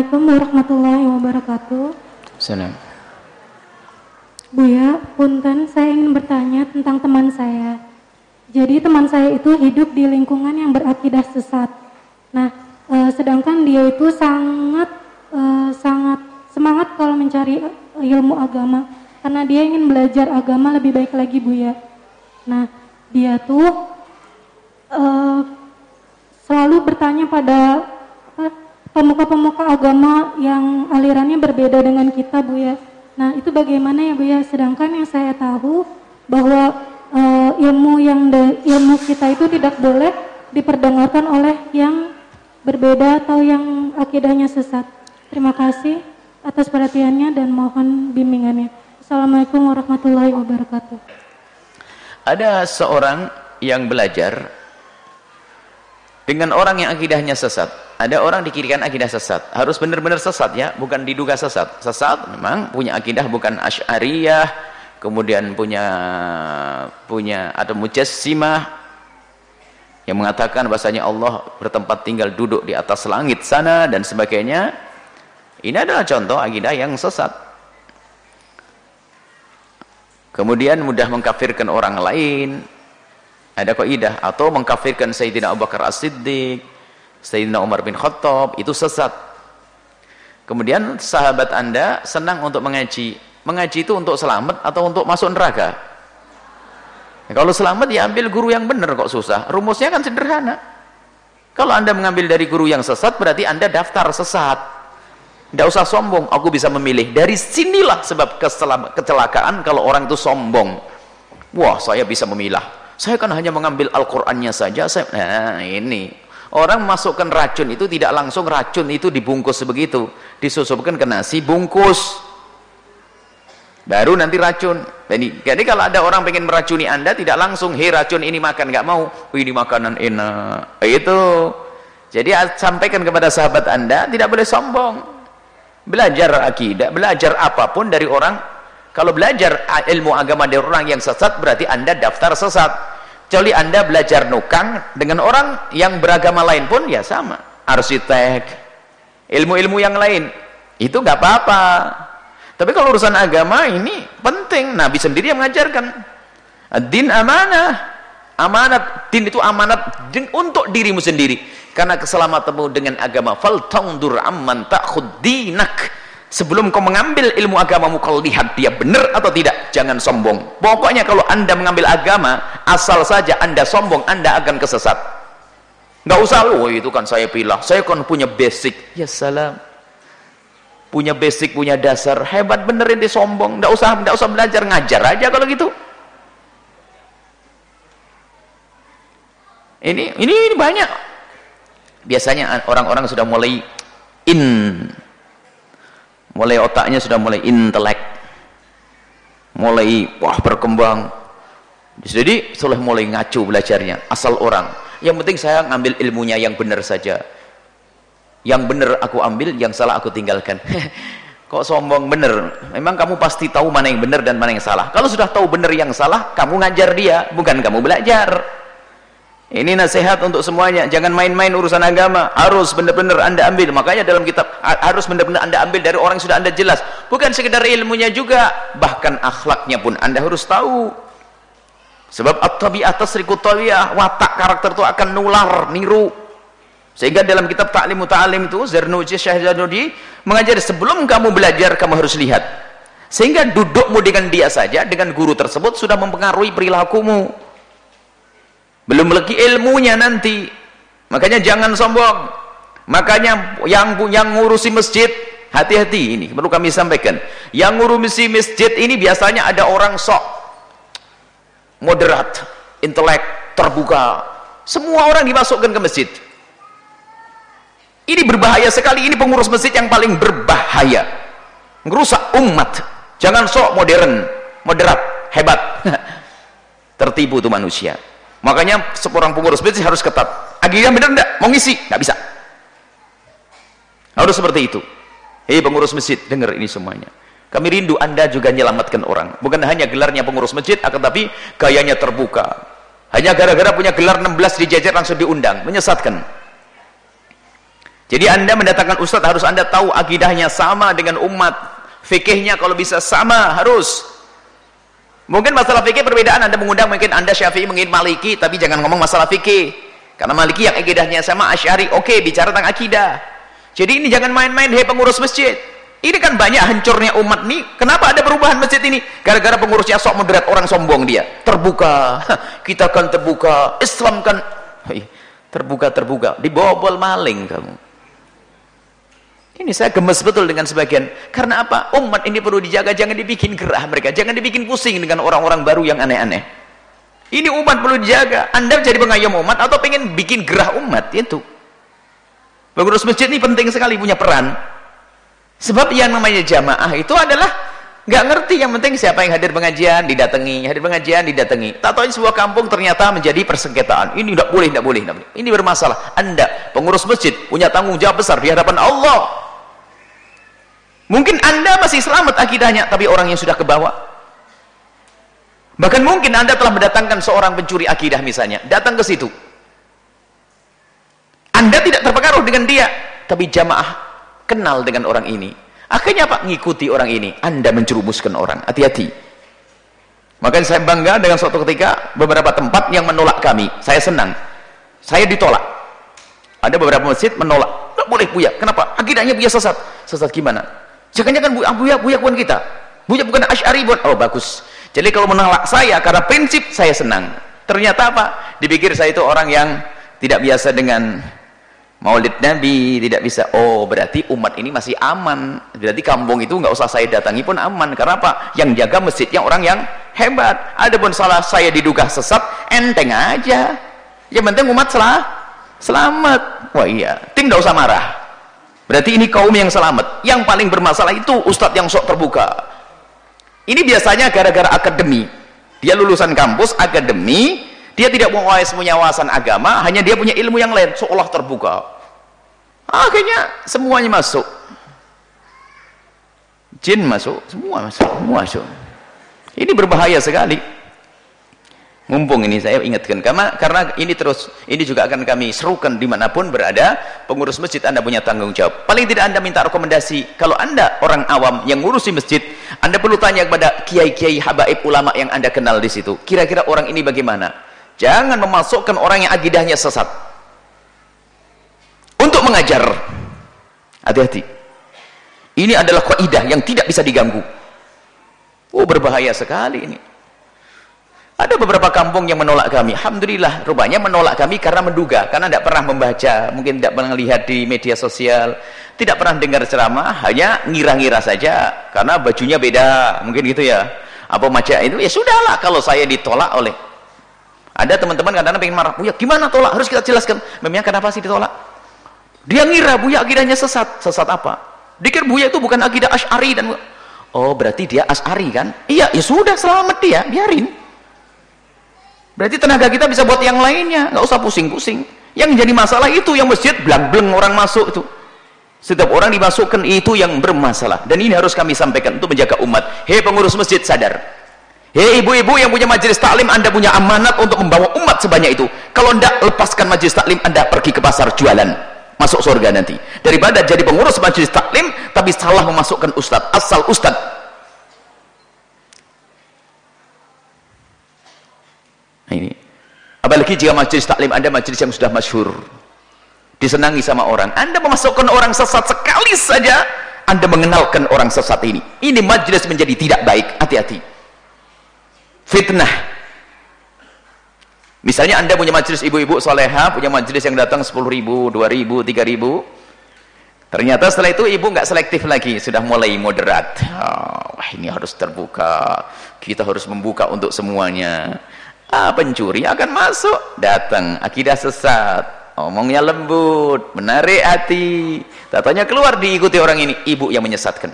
Assalamualaikum warahmatullahi wabarakatuh. Salam. Buya, punten saya ingin bertanya tentang teman saya. Jadi teman saya itu hidup di lingkungan yang berakidah sesat. Nah, e, sedangkan dia itu sangat e, sangat semangat kalau mencari ilmu agama karena dia ingin belajar agama lebih baik lagi Buya. Nah, dia tuh e, selalu bertanya pada pemuka-pemuka agama yang alirannya berbeda dengan kita Bu ya. Nah itu bagaimana ya Bu ya? Sedangkan yang saya tahu bahwa uh, ilmu yang de, ilmu kita itu tidak boleh diperdengarkan oleh yang berbeda atau yang akidahnya sesat. Terima kasih atas perhatiannya dan mohon bimbingannya. Assalamualaikum warahmatullahi wabarakatuh. Ada seorang yang belajar dengan orang yang akidahnya sesat. Ada orang dikirikan akidah sesat. Harus benar-benar sesat ya, bukan diduga sesat. Sesat memang punya akidah bukan asy'ariyah, kemudian punya punya ada mujassimah yang mengatakan bahasanya Allah bertempat tinggal duduk di atas langit sana dan sebagainya. Ini adalah contoh akidah yang sesat. Kemudian mudah mengkafirkan orang lain, ada kaidah atau mengkafirkan Sayyidina Abu Bakar As-Siddiq, Sayyidina Umar bin Khattab, itu sesat. Kemudian sahabat Anda senang untuk mengaji. Mengaji itu untuk selamat atau untuk masuk neraka? Ya, kalau selamat ya ambil guru yang benar kok susah. Rumusnya kan sederhana. Kalau Anda mengambil dari guru yang sesat berarti Anda daftar sesat. Tidak usah sombong, aku bisa memilih. Dari sinilah sebab kecelakaan kalau orang itu sombong. Wah, saya bisa memilah saya kan hanya mengambil Al-Qur'annya saja. Saya, nah, ini. Orang masukkan racun itu tidak langsung racun itu dibungkus begitu. Disusupkan ke nasi, bungkus. Baru nanti racun. Jadi, jadi kalau ada orang pengen meracuni Anda tidak langsung, "Hei racun ini makan nggak mau." Oh, ini makanan enak. Itu. Jadi sampaikan kepada sahabat Anda tidak boleh sombong. Belajar akidah, belajar apa pun dari orang kalau belajar ilmu agama dari orang yang sesat berarti Anda daftar sesat. Kecuali Anda belajar nukang dengan orang yang beragama lain pun ya sama. Arsitek, ilmu-ilmu yang lain. Itu nggak apa-apa. Tapi kalau urusan agama ini penting. Nabi sendiri yang mengajarkan. Din amanah. Amanat. Din itu amanat untuk dirimu sendiri. Karena keselamatanmu dengan agama. Faltangdur amman ta'khud dinak sebelum kau mengambil ilmu agamamu kau lihat dia benar atau tidak. Jangan sombong. Pokoknya kalau anda mengambil agama asal saja anda sombong anda akan kesesat. Nggak usah loh itu kan saya pilih. Saya kan punya basic. Ya salam. Punya basic punya dasar. Hebat benerin dia sombong. Nggak usah nggak usah belajar ngajar aja kalau gitu. Ini ini, ini banyak. Biasanya orang-orang sudah mulai in mulai otaknya sudah mulai intelek. Mulai wah berkembang. Jadi sudah mulai ngacu belajarnya asal orang. Yang penting saya ngambil ilmunya yang benar saja. Yang benar aku ambil yang salah aku tinggalkan. Kok sombong? Benar. Memang kamu pasti tahu mana yang benar dan mana yang salah. Kalau sudah tahu benar yang salah kamu ngajar dia bukan kamu belajar ini nasihat untuk semuanya. Jangan main-main urusan agama. Harus benar-benar Anda ambil. Makanya dalam kitab harus benar-benar Anda ambil dari orang yang sudah Anda jelas. Bukan sekedar ilmunya juga, bahkan akhlaknya pun Anda harus tahu. Sebab at-tabi'ah tasriku tawiyah, watak karakter itu akan nular, niru. Sehingga dalam kitab Ta'limu Ta'lim itu Zarnuji Syekh Zarnuji mengajar sebelum kamu belajar kamu harus lihat. Sehingga dudukmu dengan dia saja dengan guru tersebut sudah mempengaruhi perilakumu belum lagi ilmunya nanti. Makanya jangan sombong. Makanya yang yang ngurusi masjid hati-hati ini perlu kami sampaikan. Yang ngurusi masjid ini biasanya ada orang sok moderat intelek terbuka. Semua orang dimasukkan ke masjid. Ini berbahaya sekali. Ini pengurus masjid yang paling berbahaya. Ngerusak umat. Jangan sok modern moderat hebat. Tertipu tuh manusia makanya seorang pengurus masjid harus ketat. Akhirnya benar enggak mau ngisi? Enggak bisa. Harus seperti itu. Hei pengurus masjid dengar ini semuanya. Kami rindu anda juga menyelamatkan orang. Bukan hanya gelarnya pengurus masjid akan tapi gayanya terbuka. Hanya gara-gara punya gelar 16 dijajar langsung diundang. Menyesatkan. Jadi anda mendatangkan ustadz harus anda tahu akidahnya sama dengan umat. Fikihnya kalau bisa sama harus. Mungkin masalah fikih perbedaan anda mengundang mungkin anda syafi'i mungkin maliki tapi jangan ngomong masalah fikih. Karena maliki yang akidahnya sama asyari oke okay, bicara tentang akidah. Jadi ini jangan main-main hei pengurus masjid. Ini kan banyak hancurnya umat nih. Kenapa ada perubahan masjid ini? Gara-gara pengurusnya sok moderat orang sombong dia. Terbuka. Kita kan terbuka. Islam kan terbuka terbuka. Dibobol maling kamu. Ini saya gemes betul dengan sebagian. Karena apa? Umat ini perlu dijaga, jangan dibikin gerah mereka. Jangan dibikin pusing dengan orang-orang baru yang aneh-aneh. Ini umat perlu dijaga. Anda jadi pengayom umat atau pengen bikin gerah umat itu. Pengurus masjid ini penting sekali punya peran. Sebab yang namanya jamaah itu adalah nggak ngerti yang penting siapa yang hadir pengajian didatangi, hadir pengajian didatangi. Tahu sebuah kampung ternyata menjadi persengketaan. Ini tidak boleh, tidak boleh, boleh. Ini bermasalah. Anda pengurus masjid punya tanggung jawab besar di hadapan Allah. Mungkin anda masih selamat akidahnya, tapi orang yang sudah ke bawah. Bahkan mungkin anda telah mendatangkan seorang pencuri akidah misalnya, datang ke situ. Anda tidak terpengaruh dengan dia, tapi jamaah kenal dengan orang ini. Akhirnya apa? Ngikuti orang ini. Anda mencerumuskan orang. Hati-hati. Makanya saya bangga dengan suatu ketika beberapa tempat yang menolak kami. Saya senang. Saya ditolak. Ada beberapa masjid menolak. Tidak boleh buya. Kenapa? Akidahnya buya sesat. Sesat gimana? Jangan-jangan Buya, Buya, bukan kita. Buya bukan Asy'ari bukan. Oh, bagus. Jadi kalau menolak saya karena prinsip saya senang. Ternyata apa? Dipikir saya itu orang yang tidak biasa dengan Maulid Nabi, tidak bisa. Oh, berarti umat ini masih aman. Berarti kampung itu nggak usah saya datangi pun aman. Karena apa? Yang jaga masjidnya orang yang hebat. Adapun salah saya diduga sesat, enteng aja. Yang penting umat selah, selamat. Wah iya, tim nggak usah marah. Berarti ini kaum yang selamat. Yang paling bermasalah itu ustadz yang sok terbuka. Ini biasanya gara-gara akademi. Dia lulusan kampus, akademi, dia tidak punya wawasan agama, hanya dia punya ilmu yang lain, seolah terbuka. Akhirnya semuanya masuk. Jin masuk, semua masuk, semua masuk. Ini berbahaya sekali mumpung ini saya ingatkan. Karena karena ini terus ini juga akan kami serukan di mana pun berada pengurus masjid anda punya tanggung jawab. Paling tidak anda minta rekomendasi kalau anda orang awam yang ngurusi masjid anda perlu tanya kepada kiai-kiai habaib ulama yang anda kenal di situ. Kira-kira orang ini bagaimana? Jangan memasukkan orang yang agidahnya sesat. Untuk mengajar. Hati-hati. Ini adalah kaidah yang tidak bisa diganggu. Oh berbahaya sekali ini ada beberapa kampung yang menolak kami. Alhamdulillah, rupanya menolak kami karena menduga, karena tidak pernah membaca, mungkin tidak pernah lihat di media sosial, tidak pernah dengar ceramah, hanya ngira-ngira saja karena bajunya beda, mungkin gitu ya. Apa macam itu? Ya sudahlah kalau saya ditolak oleh ada teman-teman kadang-kadang pengen marah, "Buya, gimana tolak? Harus kita jelaskan." Memang kenapa sih ditolak? Dia ngira Buya akidahnya sesat. Sesat apa? Dikir Buya itu bukan akidah Asy'ari dan Oh, berarti dia Asy'ari kan? Iya, ya sudah selamat dia, biarin. Berarti tenaga kita bisa buat yang lainnya, nggak usah pusing-pusing. Yang jadi masalah itu yang masjid belang-beleng orang masuk itu. Setiap orang dimasukkan itu yang bermasalah. Dan ini harus kami sampaikan untuk menjaga umat. Hei pengurus masjid sadar. Hei ibu-ibu yang punya majelis taklim, Anda punya amanat untuk membawa umat sebanyak itu. Kalau Anda lepaskan majelis taklim, Anda pergi ke pasar jualan. Masuk surga nanti. Daripada jadi pengurus majelis taklim, tapi salah memasukkan ustadz. Asal ustadz Nah, ini. Apalagi jika majelis taklim Anda majelis yang sudah masyhur. Disenangi sama orang. Anda memasukkan orang sesat sekali saja Anda mengenalkan orang sesat ini. Ini majelis menjadi tidak baik. Hati-hati. Fitnah. Misalnya Anda punya majelis ibu-ibu soleha, punya majelis yang datang 10 ribu, 2 ribu, 3 ribu. Ternyata setelah itu ibu nggak selektif lagi, sudah mulai moderat. Oh, ini harus terbuka. Kita harus membuka untuk semuanya ah, pencuri akan masuk. Datang. Akidah sesat. Omongnya lembut. Menarik hati. Tatanya keluar diikuti orang ini. Ibu yang menyesatkan.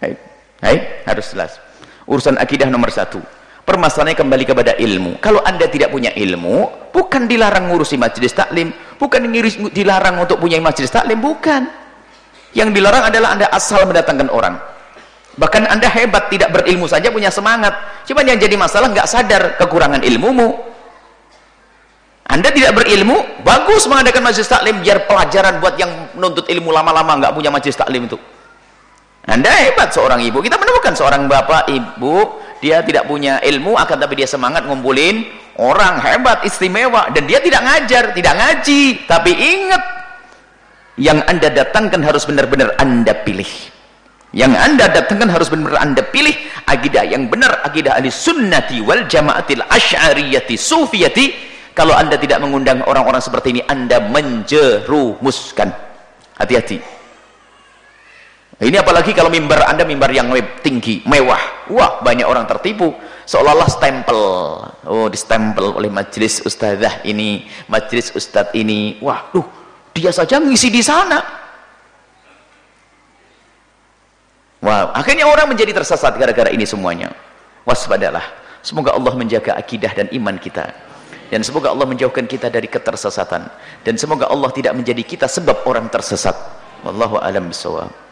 Hai, hai, harus jelas. Urusan akidah nomor satu. Permasalahannya kembali kepada ilmu. Kalau anda tidak punya ilmu, bukan dilarang ngurusi majelis taklim, bukan dilarang untuk punya majelis taklim, bukan. Yang dilarang adalah anda asal mendatangkan orang bahkan anda hebat tidak berilmu saja punya semangat. Cuman yang jadi masalah nggak sadar kekurangan ilmumu. Anda tidak berilmu bagus mengadakan majlis taklim biar pelajaran buat yang menuntut ilmu lama-lama nggak punya majlis taklim itu. Anda hebat seorang ibu. Kita menemukan seorang bapak ibu dia tidak punya ilmu akan tapi dia semangat ngumpulin orang hebat istimewa. Dan dia tidak ngajar tidak ngaji. Tapi ingat yang anda datangkan harus benar-benar anda pilih yang anda datangkan harus benar-benar anda pilih akidah yang benar akidah ahli sunnati wal jamaatil asy'ariyati sufiyati. Kalau anda tidak mengundang orang-orang seperti ini anda menjerumuskan. Hati-hati. Ini apalagi kalau mimbar anda mimbar yang tinggi mewah. Wah banyak orang tertipu. Seolah-olah stempel. Oh distempel oleh majelis ustazah ini majelis ustadz ini. Wah duh dia saja ngisi di sana Wow, akhirnya orang menjadi tersesat gara-gara ini semuanya. Waspadalah. Semoga Allah menjaga akidah dan iman kita. Dan semoga Allah menjauhkan kita dari ketersesatan. Dan semoga Allah tidak menjadi kita sebab orang tersesat. Wallahu alam bisawab.